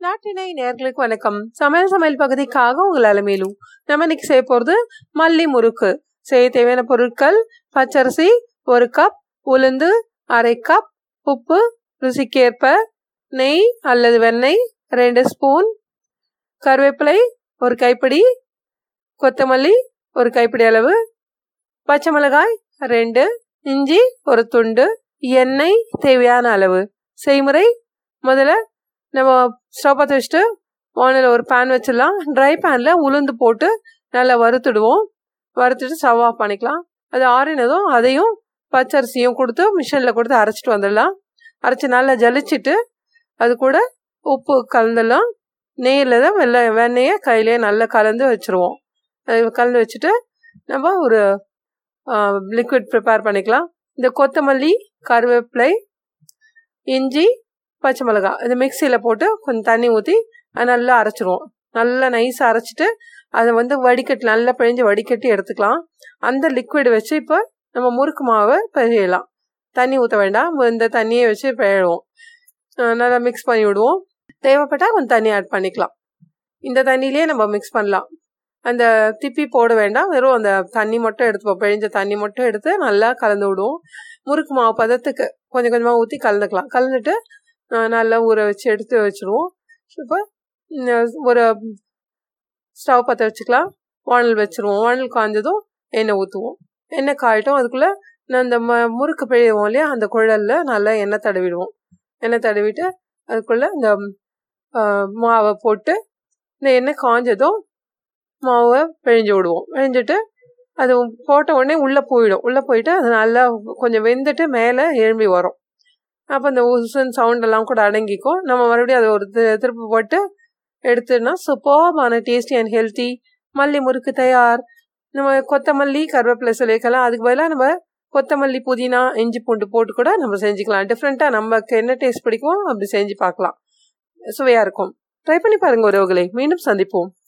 நாட்டினை நேர்களுக்கு வணக்கம். சமையல் சமையல் பகுதிக்காக உங்கள் அலமையிலும் நம்ம இன்னைக்கு செய்ய போகிறது மல்லி முறுக்கு. செய்ய தேவையான பொருட்கள் பச்சரிசி ஒரு கப் உளுந்து அரை கப் உப்பு ருசிக்கேற்ப நெய் அல்லது வெண்ணெய் ரெண்டு ஸ்பூன் கருவேப்பிலை ஒரு கைப்பிடி கொத்தமல்லி ஒரு கைப்பிடி அளவு பச்சை மிளகாய் ரெண்டு இஞ்சி ஒரு துண்டு எண்ணெய் தேவையான அளவு. செய்முறை முதல்ல நம்ம ஸ்டவ் பற்ற வச்சுட்டு வானில் ஒரு பேன் வச்சிடலாம். ட்ரை பேனில் உளுந்து போட்டு நல்லா வறுத்துடுவோம். வறுத்துட்டு ஸ்டவ் ஆஃப் பண்ணிக்கலாம். அது ஆறினதும் அதையும் பச்சரிசியும் கொடுத்து மிஷினில் கொடுத்து அரைச்சிட்டு வந்துடலாம். அரைச்சி நல்லா ஜலிச்சுட்டு அது கூட உப்பு கலந்துடலாம். நெய்யில் தான் வெள்ளை வெண்ணெயை கையிலேயே நல்லா கலந்து வச்சுருவோம். கலந்து வச்சுட்டு நம்ம ஒரு லிக்விட் ப்ரிப்பேர் பண்ணிக்கலாம். இந்த கொத்தமல்லி கருவேப்பிலை இஞ்சி பச்சை மிளகா இது மிக்சியில் போட்டு கொஞ்சம் தண்ணி ஊற்றி அது நல்லா அரைச்சிருவோம். நல்லா நைஸாக அரைச்சிட்டு அதை வந்து வடிகட்டி நல்லா பிழிஞ்சு வடிகட்டி எடுத்துக்கலாம். அந்த லிக்விட் வச்சு இப்போ நம்ம முறுக்கு மாவை பிழையலாம். தண்ணி ஊற்ற வேண்டாம். இந்த தண்ணியை வச்சு பிழைவோம். நல்லா மிக்ஸ் பண்ணி விடுவோம். தேவைப்பட்டால் கொஞ்சம் தண்ணி ஆட் பண்ணிக்கலாம். இந்த தண்ணியிலே நம்ம மிக்ஸ் பண்ணலாம். அந்த திப்பி போட வேண்டாம். வெறும் அந்த தண்ணி மட்டும் எடுத்துப்போம். பிழிஞ்ச தண்ணி மட்டும் எடுத்து நல்லா கலந்து விடுவோம். முறுக்கு மாவு பதத்துக்கு கொஞ்சம் கொஞ்சமாக ஊற்றி கலந்துக்கலாம். கலந்துட்டு நல்லா ஊற வச்சு எடுத்து வச்சுருவோம். இப்போ ஒரு ஸ்டவ் பற்ற வச்சுக்கலாம். வானல் வச்சுருவோம். வானல் காய்ஞ்சதும் எண்ணெய் ஊற்றுவோம் எண்ணெய் காயட்டும். அதுக்குள்ளே அந்த ம முறுக்கு பிழைவோம் இல்லையா? அந்த குழலில் நல்லா எண்ணெய் தடவிடுவோம். எண்ணெய் தடவிட்டு அதுக்குள்ளே இந்த மாவை போட்டு இந்த எண்ணெய் காய்ஞ்சதும் மாவை பிழிஞ்சு விடுவோம். பிழிஞ்சிட்டு அது போட்ட உடனே உள்ளே போயிடும். உள்ளே போயிட்டு அது நல்லா கொஞ்சம் வெந்துட்டு மேலே எழும்பி வரும். அப்போ இந்த சவுண்ட் எல்லாம் கூட அடங்கிக்கும். நம்ம மறுபடியும் அதை ஒரு திருப்பு போட்டு எடுத்துனா சூப்பர்பான டேஸ்டி அண்ட் ஹெல்த்தி மல்லி முறுக்கு தயார். நம்ம கொத்தமல்லி கருவேப்பிலை சொல்லியிருக்கலாம். அதுக்கு பதிலாக நம்ம கொத்தமல்லி புதினா இஞ்சி பூண்டு போட்டு கூட நம்ம செஞ்சுக்கலாம். டிஃப்ரெண்ட்டாக நமக்கு என்ன டேஸ்ட் பிடிக்கும் அப்படி செஞ்சு பார்க்கலாம். சுவையாக இருக்கும். ட்ரை பண்ணி பாருங்கள் உறவுகளை. மீண்டும் சந்திப்போம்.